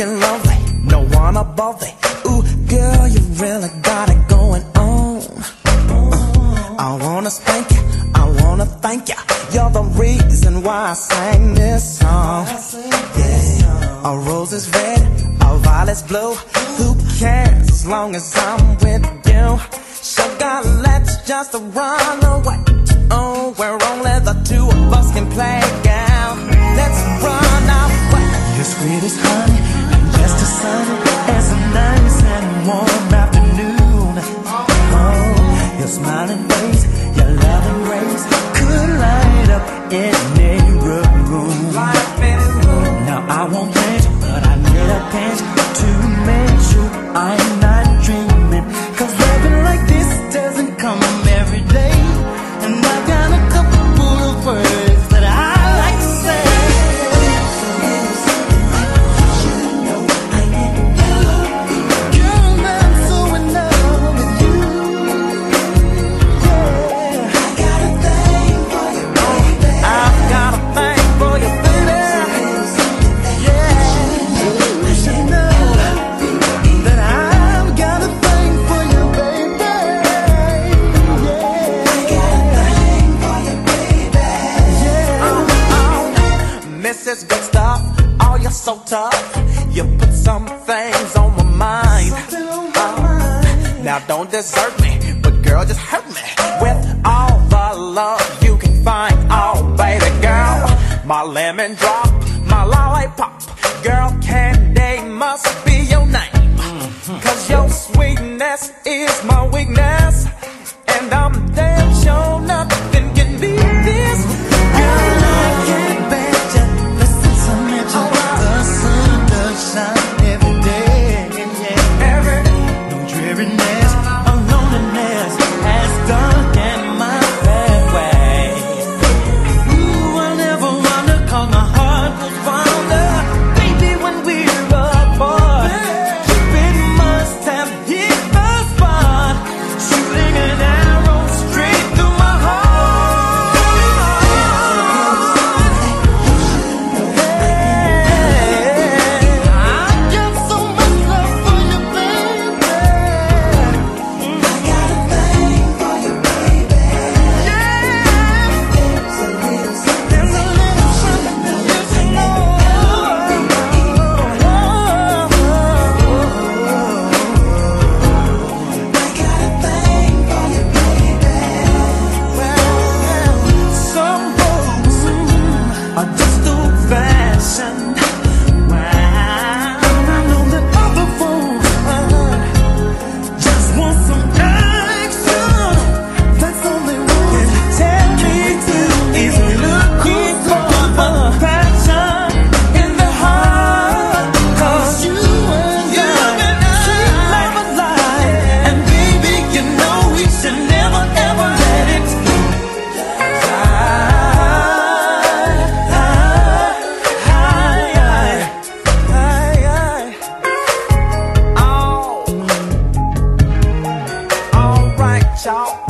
looking lovely, no one above it. Ooh, girl, you really got it going on. I wanna spank you, I wanna thank you. You're the reason why I sang this song. Yeah, a rose is red, a violet's blue. Who cares as long as I'm with you? Sugar, let's just run away. Oh, where only the two of us can play, girl. Let's run away. You're sweet as honey, just as sunny as a nice and warm afternoon. Oh, your smiling face, your loving grace could light up any room. Now I won't good stuff. Oh, you're so tough. You put some things on my mind. On my mind. Now don't desert me, but girl, just hurt me with all the love you can find. Oh, baby girl, my lemon drop, my lollipop. Girl, candy must be your name. Mm-hmm. Cause your sweetness is my weakness, and I'm shout.